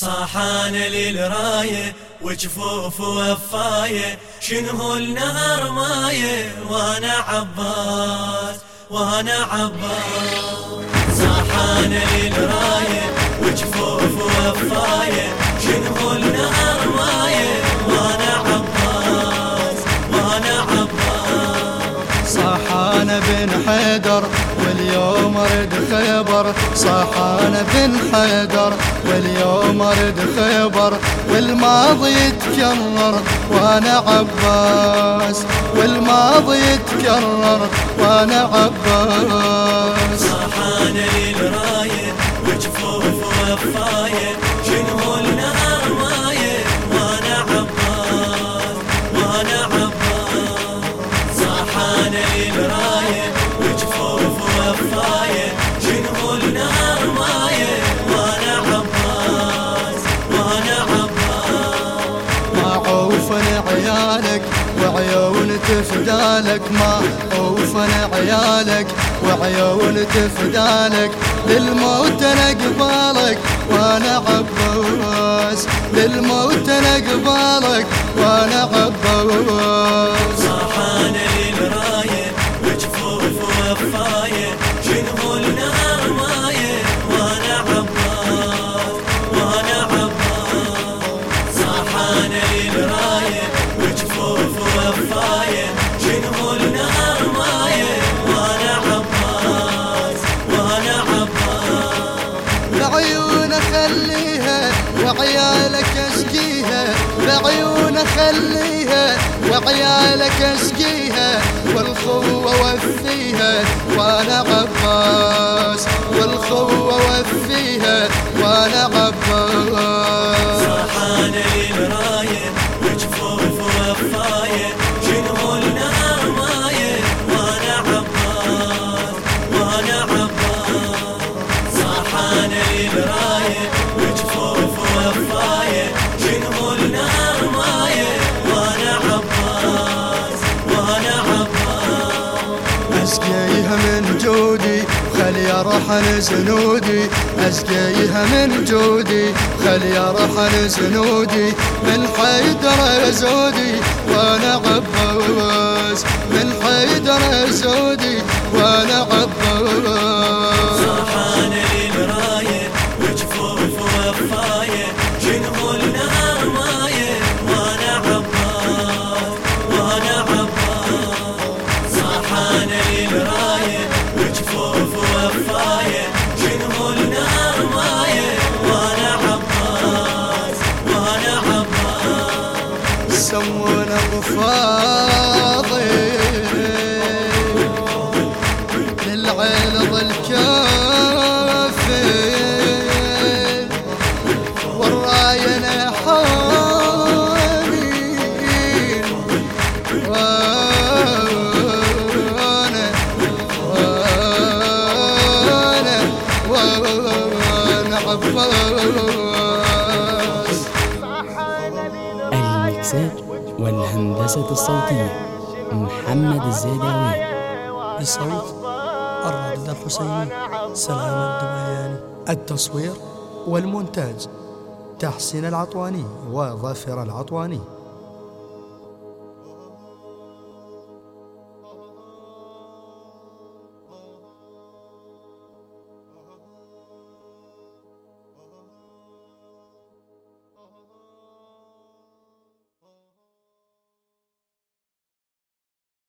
صاحان للراية وجفوف وفاية شنو النهر ماية؟ وأنا عباس وأنا عباس. صاحان للراية وجفوف وفاية شنو صاحان بن حيدر واليوم أرد خيبر. صاحان بن حيدر واليوم أرد خيبر. والماضي يتكرر وأنا عباس. والماضي يتكرر وأنا عباس. صاحان للراية وجفوف وفاية ماية وأنا وأنا عيالك تفدالك ما عوفن عيالك وعيون تفدالك. للموت أنا قبالك وأنا عباس للموت أنا قبالك وأنا عباس. وفاية شنو النهر ماية وأنا عباس عباس صاحان للراية وجفوف وفاية شنو النهر ماية وأنا عباس وأنا عباس بعيون خليها وعيالك اسقيها بعيون خليها وعيالك اسقيها والخوة وفيها وأنا عباس خلي يرحل زنودي اسقيها من جودي. خلي يرحل زنودي من حيدر زودي وأنا عباس من حيدر زودي وأنا عباس. وجفوف ماية. وأنا عباس سمونا بفاضي للعين ظل كافي والراية حامين وأنا وأنا وأنا عباس المكساج والهندسة الصوتية محمد الزيداوي بصوت الرائد الحسيني. سلام الدبياني التصوير والمونتاج تحسين العطواني وظافر العطواني.